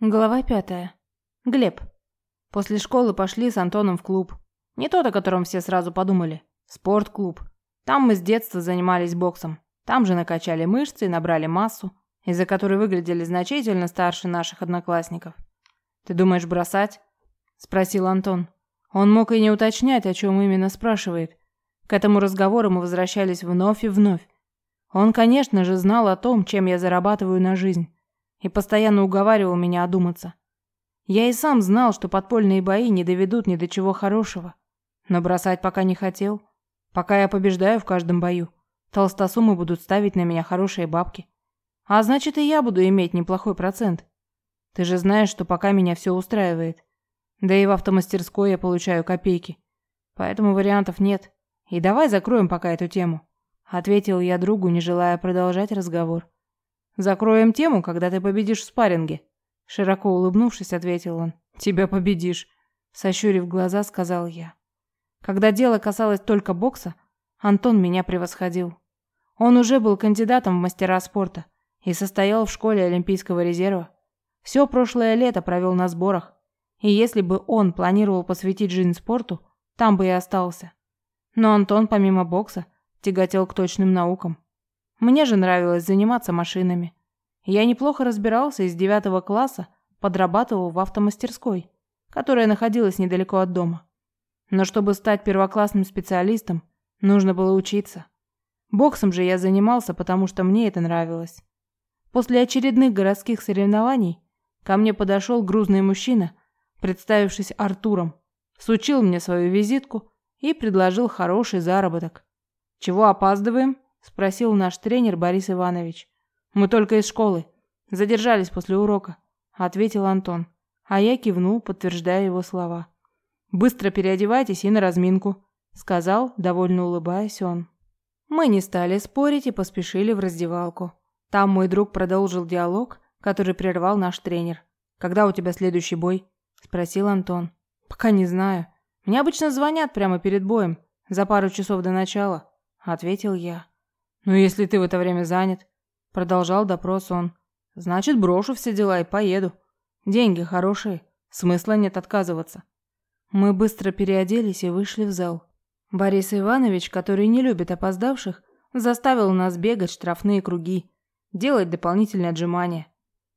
Глава пятая. Глеб. После школы пошли с Антоном в клуб. Не тот, о котором все сразу подумали. Спортклуб. Там мы с детства занимались боксом. Там же накачали мышцы и набрали массу, из-за которой выглядели значительно старше наших одноклассников. «Ты думаешь бросать?» – спросил Антон. Он мог и не уточнять, о чем именно спрашивает. К этому разговору мы возвращались вновь и вновь. Он, конечно же, знал о том, чем я зарабатываю на жизнь и постоянно уговаривал меня одуматься. Я и сам знал, что подпольные бои не доведут ни до чего хорошего, но бросать пока не хотел. Пока я побеждаю в каждом бою, толстосумы будут ставить на меня хорошие бабки. А значит, и я буду иметь неплохой процент. Ты же знаешь, что пока меня все устраивает. Да и в автомастерской я получаю копейки. Поэтому вариантов нет. И давай закроем пока эту тему. Ответил я другу, не желая продолжать разговор. Закроем тему, когда ты победишь в спарринге. Широко улыбнувшись, ответил он. Тебя победишь. Сощурив глаза, сказал я. Когда дело касалось только бокса, Антон меня превосходил. Он уже был кандидатом в мастера спорта и состоял в школе Олимпийского резерва. Все прошлое лето провел на сборах, и если бы он планировал посвятить жизнь спорту, там бы и остался. Но Антон, помимо бокса, тяготел к точным наукам. Мне же нравилось заниматься машинами. Я неплохо разбирался и с девятого класса подрабатывал в автомастерской, которая находилась недалеко от дома. Но чтобы стать первоклассным специалистом, нужно было учиться. Боксом же я занимался, потому что мне это нравилось. После очередных городских соревнований ко мне подошел грузный мужчина, представившись Артуром, сучил мне свою визитку и предложил хороший заработок. «Чего опаздываем?» – спросил наш тренер Борис Иванович. «Мы только из школы. Задержались после урока», – ответил Антон. А я кивнул, подтверждая его слова. «Быстро переодевайтесь и на разминку», – сказал, довольно улыбаясь он. Мы не стали спорить и поспешили в раздевалку. Там мой друг продолжил диалог, который прервал наш тренер. «Когда у тебя следующий бой?» – спросил Антон. «Пока не знаю. Мне обычно звонят прямо перед боем, за пару часов до начала», – ответил я. «Ну, если ты в это время занят», — продолжал допрос он, — «значит, брошу все дела и поеду. Деньги хорошие, смысла нет отказываться». Мы быстро переоделись и вышли в зал. Борис Иванович, который не любит опоздавших, заставил нас бегать штрафные круги, делать дополнительные отжимания.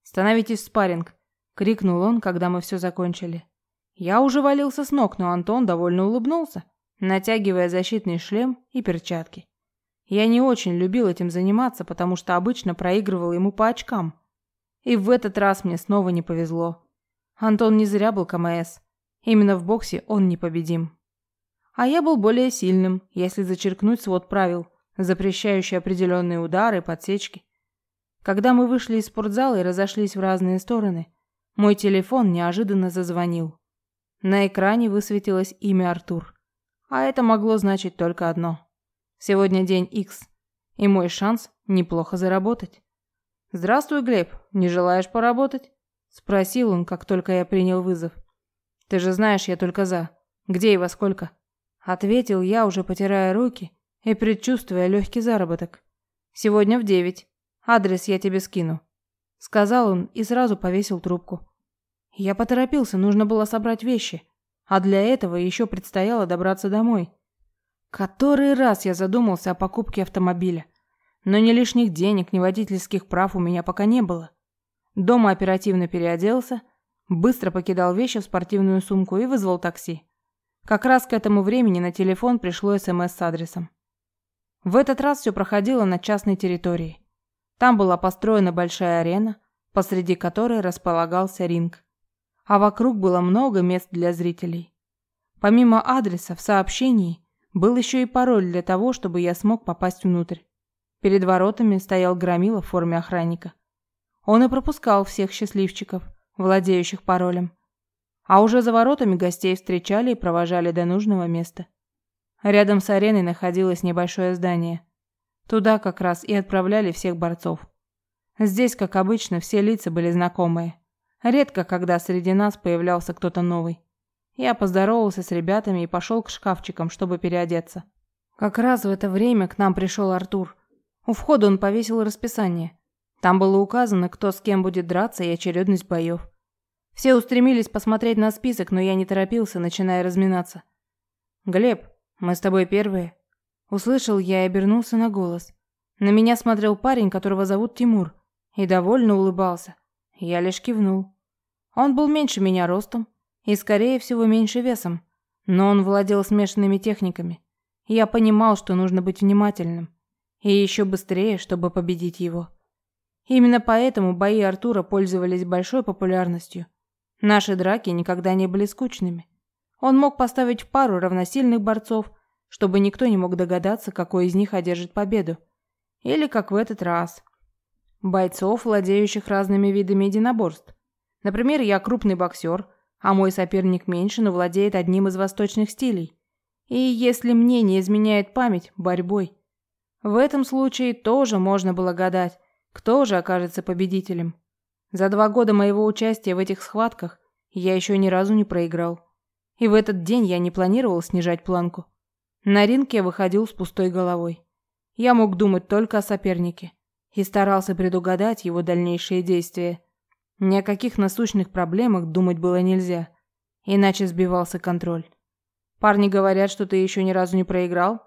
«Становитесь в спарринг», — крикнул он, когда мы все закончили. Я уже валился с ног, но Антон довольно улыбнулся, натягивая защитный шлем и перчатки. Я не очень любил этим заниматься, потому что обычно проигрывал ему по очкам. И в этот раз мне снова не повезло. Антон не зря был КМС. Именно в боксе он непобедим. А я был более сильным, если зачеркнуть свод правил, запрещающий определенные удары подсечки. Когда мы вышли из спортзала и разошлись в разные стороны, мой телефон неожиданно зазвонил. На экране высветилось имя Артур. А это могло значить только одно. Сегодня день X, и мой шанс неплохо заработать. «Здравствуй, Глеб. Не желаешь поработать?» Спросил он, как только я принял вызов. «Ты же знаешь, я только за. Где и во сколько?» Ответил я, уже потирая руки и предчувствуя легкий заработок. «Сегодня в девять. Адрес я тебе скину». Сказал он и сразу повесил трубку. Я поторопился, нужно было собрать вещи. А для этого еще предстояло добраться домой. Который раз я задумался о покупке автомобиля. Но ни лишних денег, ни водительских прав у меня пока не было. Дома оперативно переоделся, быстро покидал вещи в спортивную сумку и вызвал такси. Как раз к этому времени на телефон пришло СМС с адресом. В этот раз все проходило на частной территории. Там была построена большая арена, посреди которой располагался ринг. А вокруг было много мест для зрителей. Помимо адреса в сообщении был еще и пароль для того, чтобы я смог попасть внутрь. Перед воротами стоял громила в форме охранника. Он и пропускал всех счастливчиков, владеющих паролем. А уже за воротами гостей встречали и провожали до нужного места. Рядом с ареной находилось небольшое здание. Туда как раз и отправляли всех борцов. Здесь, как обычно, все лица были знакомые. Редко, когда среди нас появлялся кто-то новый. Я поздоровался с ребятами и пошел к шкафчикам, чтобы переодеться. Как раз в это время к нам пришел Артур. У входа он повесил расписание. Там было указано, кто с кем будет драться и очередность боев. Все устремились посмотреть на список, но я не торопился, начиная разминаться. «Глеб, мы с тобой первые». Услышал я и обернулся на голос. На меня смотрел парень, которого зовут Тимур, и довольно улыбался. Я лишь кивнул. Он был меньше меня ростом и, скорее всего, меньше весом, но он владел смешанными техниками. Я понимал, что нужно быть внимательным, и еще быстрее, чтобы победить его. Именно поэтому бои Артура пользовались большой популярностью. Наши драки никогда не были скучными. Он мог поставить в пару равносильных борцов, чтобы никто не мог догадаться, какой из них одержит победу. Или, как в этот раз, бойцов, владеющих разными видами единоборств. Например, я крупный боксер, а мой соперник меньше, но владеет одним из восточных стилей. И если мне не изменяет память, борьбой. В этом случае тоже можно было гадать, кто же окажется победителем. За два года моего участия в этих схватках я еще ни разу не проиграл. И в этот день я не планировал снижать планку. На ринг я выходил с пустой головой. Я мог думать только о сопернике и старался предугадать его дальнейшие действия. Ни о каких насущных проблемах думать было нельзя, иначе сбивался контроль. Парни говорят, что ты еще ни разу не проиграл.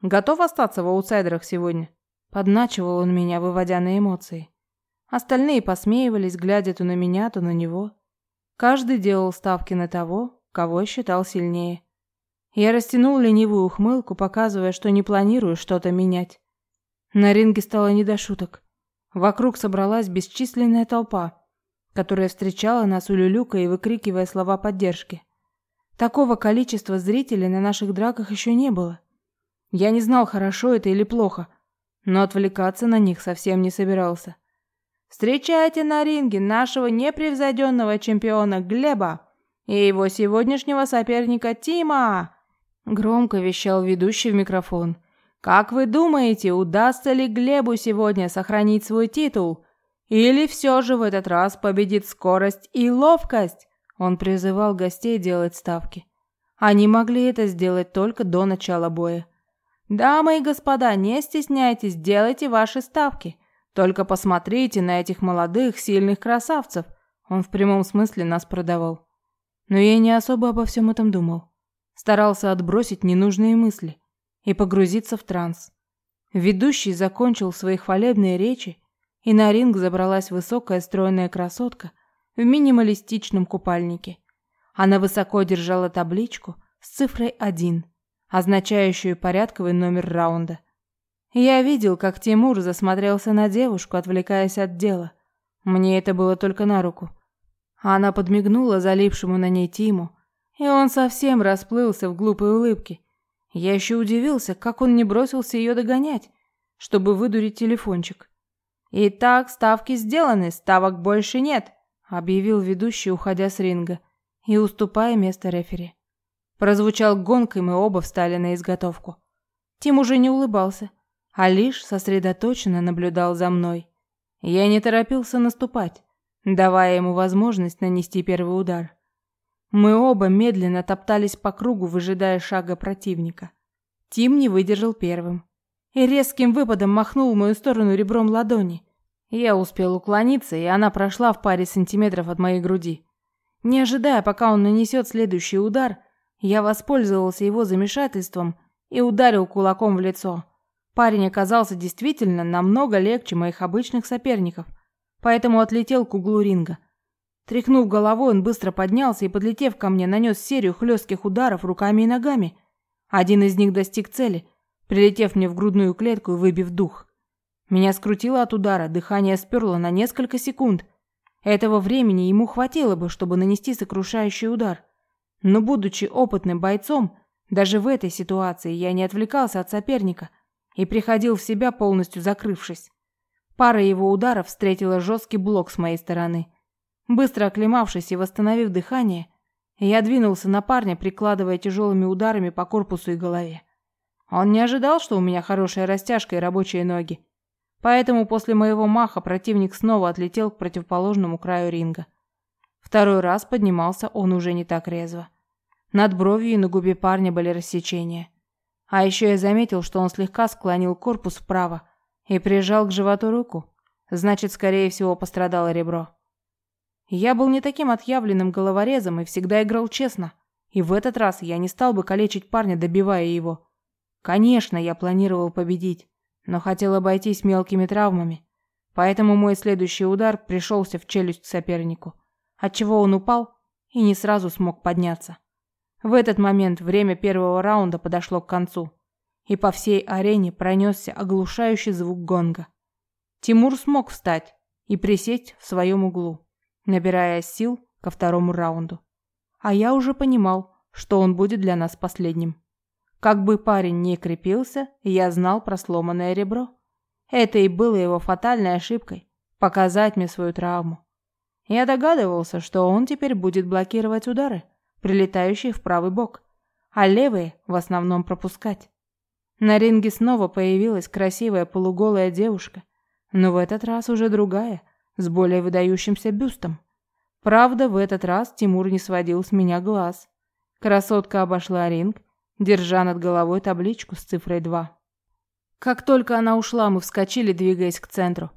Готов остаться в аутсайдерах сегодня? Подначивал он меня, выводя на эмоции. Остальные посмеивались, глядя то на меня, то на него. Каждый делал ставки на того, кого считал сильнее. Я растянул ленивую ухмылку, показывая, что не планирую что-то менять. На ринге стало не до шуток. Вокруг собралась бесчисленная толпа, которая встречала нас улюлюкая и выкрикивая слова поддержки. Такого количества зрителей на наших драках еще не было. Я не знал, хорошо это или плохо, но отвлекаться на них совсем не собирался. Встречайте на ринге нашего непревзойденного чемпиона Глеба и его сегодняшнего соперника Тима!» Громко вещал ведущий в микрофон. «Как вы думаете, удастся ли Глебу сегодня сохранить свой титул? Или все же в этот раз победит скорость и ловкость?» Он призывал гостей делать ставки. Они могли это сделать только до начала боя. «Дамы и господа, не стесняйтесь, делайте ваши ставки. Только посмотрите на этих молодых, сильных красавцев. Он в прямом смысле нас продавал. Но я не особо обо всем этом думал. Старался отбросить ненужные мысли и погрузиться в транс. Ведущий закончил свои хвалебные речи, и на ринг забралась высокая стройная красотка в минималистичном купальнике. Она высоко держала табличку с цифрой 1, означающую порядковый номер раунда – я видел, как Тимур засмотрелся на девушку, отвлекаясь от дела. Мне это было только на руку. Она подмигнула залипшему на ней Тиму, и он совсем расплылся в глупой улыбке. Я еще удивился, как он не бросился ее догонять, чтобы выдурить телефончик. «Итак, ставки сделаны, ставок больше нет», — объявил ведущий, уходя с ринга и уступая место рефери. Прозвучал гонг, и мы оба встали на изготовку. Тим уже не улыбался а лишь сосредоточенно наблюдал за мной. Я не торопился наступать, давая ему возможность нанести первый удар. Мы оба медленно топтались по кругу, выжидая шага противника. Тим не выдержал первым и резким выпадом махнул в мою сторону ребром ладони. Я успел уклониться, и она прошла в паре сантиметров от моей груди. Не ожидая, пока он нанесет следующий удар, я воспользовался его замешательством и ударил кулаком в лицо. Парень оказался действительно намного легче моих обычных соперников, поэтому отлетел к углу ринга. Тряхнув головой, он быстро поднялся и, подлетев ко мне, нанес серию хлестких ударов руками и ногами. Один из них достиг цели, прилетев мне в грудную клетку и выбив дух. Меня скрутило от удара, дыхание сперло на несколько секунд. Этого времени ему хватило бы, чтобы нанести сокрушающий удар. Но, будучи опытным бойцом, даже в этой ситуации я не отвлекался от соперника – и приходил в себя, полностью закрывшись. Пара его ударов встретила жесткий блок с моей стороны. Быстро оклемавшись и восстановив дыхание, я двинулся на парня, прикладывая тяжелыми ударами по корпусу и голове. Он не ожидал, что у меня хорошая растяжка и рабочие ноги. Поэтому после моего маха противник снова отлетел к противоположному краю ринга. Второй раз поднимался он уже не так резво. Над бровью и на губе парня были рассечения. А еще я заметил, что он слегка склонил корпус вправо и прижал к животу руку. Значит, скорее всего, пострадало ребро. Я был не таким отъявленным головорезом и всегда играл честно. И в этот раз я не стал бы калечить парня, добивая его. Конечно, я планировал победить, но хотел обойтись мелкими травмами. Поэтому мой следующий удар пришелся в челюсть сопернику, отчего он упал и не сразу смог подняться. В этот момент время первого раунда подошло к концу, и по всей арене пронесся оглушающий звук гонга. Тимур смог встать и присесть в своем углу, набирая сил ко второму раунду. А я уже понимал, что он будет для нас последним. Как бы парень не крепился, я знал про сломанное ребро. Это и было его фатальной ошибкой – показать мне свою травму. Я догадывался, что он теперь будет блокировать удары, прилетающие в правый бок, а левые в основном пропускать. На ринге снова появилась красивая полуголая девушка, но в этот раз уже другая, с более выдающимся бюстом. Правда, в этот раз Тимур не сводил с меня глаз. Красотка обошла ринг держа над головой табличку с цифрой 2. Как только она ушла, мы вскочили, двигаясь к центру.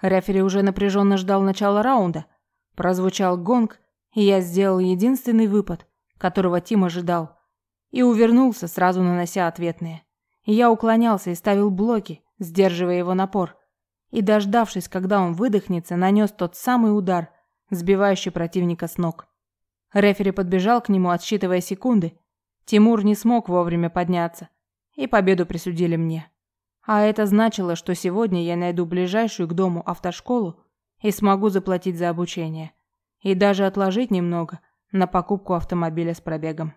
Рефери уже напряженно ждал начала раунда. Прозвучал гонг, и я сделал единственный выпад, которого Тим ожидал, и увернулся, сразу нанося ответные. Я уклонялся и ставил блоки, сдерживая его напор. И, дождавшись, когда он выдохнется, нанес тот самый удар, сбивающий противника с ног. Рефери подбежал к нему, отсчитывая секунды, Тимур не смог вовремя подняться, и победу присудили мне. А это значило, что сегодня я найду ближайшую к дому автошколу и смогу заплатить за обучение. И даже отложить немного на покупку автомобиля с пробегом.